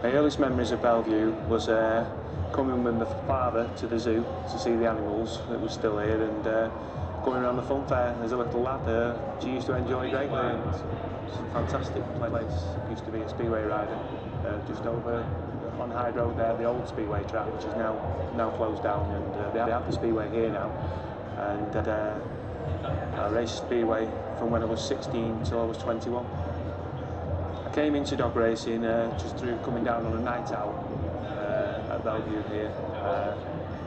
My earliest memories of Belle Vue was uh, coming with my father to the zoo to see the animals that was still here and uh, going around the fun fair as a little lad. Uh, she used to enjoy greatly and it's a fantastic place. Used to be a speedway rider uh, just over on Hyde Road there, the old speedway track which is now now closed down and uh, they have the speedway here now and uh, I raced speedway from when I was 16 till I was 21. I came into dog racing uh, just through coming down on a night out uh, at Belle Vue here. Uh,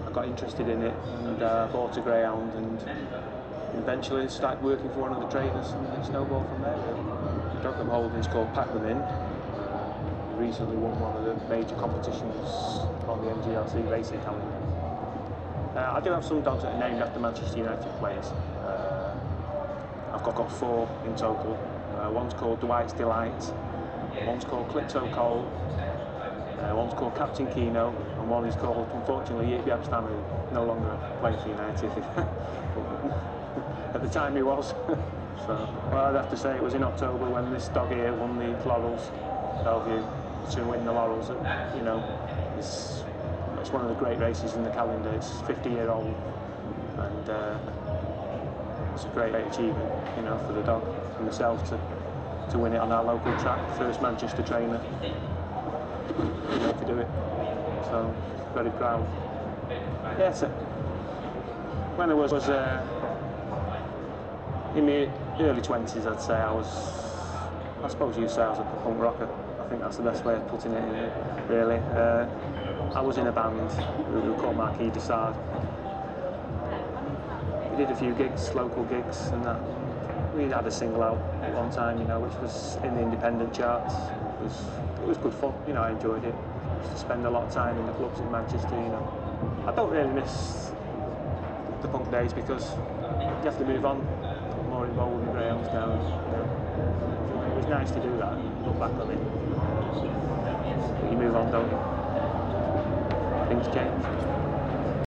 I got interested in it and uh, bought a greyhound and eventually started working for one of the trainers and snowballed from there. Really. The dog I'm holding is called Pack Them In. Uh, recently won one of the major competitions on the NGRC racing calendar. Uh, I do have some dogs that are named after Manchester United players. Uh, I've got, got four in total. Uh, one's called Dwight's Delight, one's called Clipto Cole, uh, one's called Captain Keno, and one is called, unfortunately, Yip Yapstam, who no longer plays for United. At the time he was. so, well, I'd have to say it was in October when this dog here won the Laurels, Belle Vue, to win the Laurels. You know, it's it's one of the great races in the calendar. It's 50 year old and uh, it's a great achievement, you know, for the dog and myself to, to win it on our local track. First Manchester trainer, you know, to do it. So very proud. Yeah, so when I was, was uh, in my early 20s, I'd say I was, I suppose you'd say I was a punk rocker. I think that's the best way of putting it, really. Uh, I was in a band we were called Marquis de Sade. We did a few gigs, local gigs, and that. We had a single out one time, you know, which was in the independent charts. It was, it was good fun, you know, I enjoyed it. Used to spend a lot of time in the clubs in Manchester, you know. I don't really miss the punk days because you have to move on. I'm more involved with greyhounds now. It was nice to do that, look back on it. You move on, don't you? things change.